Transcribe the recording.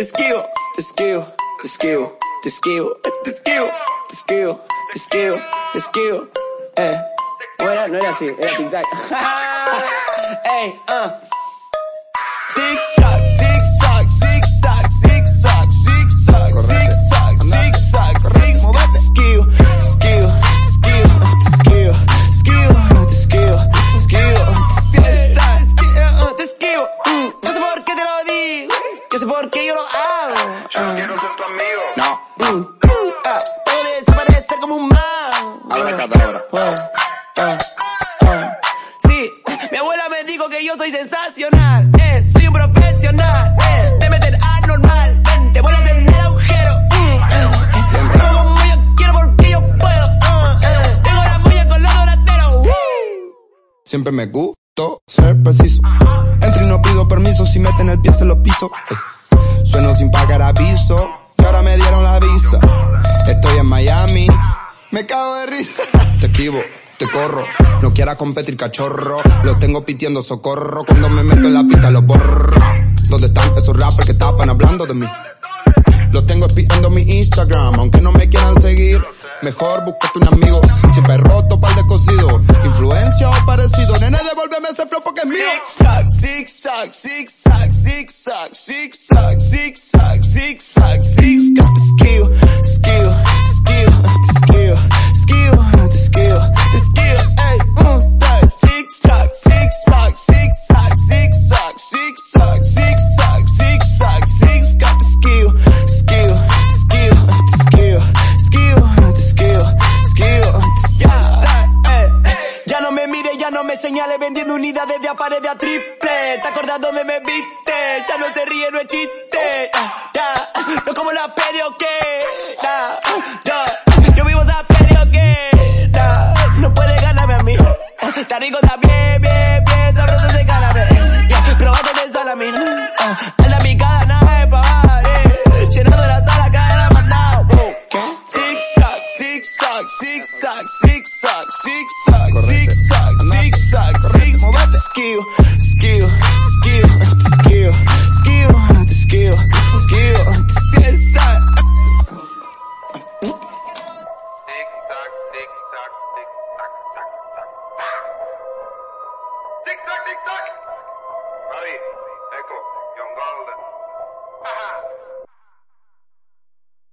the skill, the skill, the skill, the skill, the skill, the skill, the skill, the skill. Eh. Bueno, no era así, era tic tac. Ey, uh. Tic tac, tic Sí, mi abuela me dijo que yo soy sensacional. Eh, soy un profesional. Eh, te meter anormal. Te voy a tener agujero. Mm, eh, yo quiero porque yo puedo. ah, eh. Tengo la molla con los dorateros. Woo. Siempre me gustó ser preciso. Entro y no pido permiso, si meten el pie se lo piso. Eh, Sueno sin pagar aviso, y ahora me dieron la Te corro, no quiera competir cachorro. Lo tengo pitiendo socorro, cuando me meto en la pista lo borro. ¿Dónde están esos rappers que estaban hablando de mí? Los tengo espiando mi Instagram, aunque no me quieran seguir. Mejor búscate un amigo, siempre roto para el descosido. Influencia o parecido, nene, devuélveme ese flow porque es mío. Zig-zag, zig-zag, zig-zag, zig-zag, zig-zag, zig-zag, zig-zag, te esquivo, ya paré de a triple. ¿Te acordás dónde me viste? Ya no te ríe, no es chiste. Ah, ya, ah, no como la peli o qué. Ah, yo, vivo esa peli o qué. No puedes ganarme a mí. Está rico, está bien, bien, bien. Sabroso se cárame. Yeah, probate de salamina. mina. la picada, nada de pagar. Eh. Llenando la sala, cadena mandado. Wow. Tic tac, tic tac, tic tac, tic tac, tic tac, tic tac. tic tac, tic tac.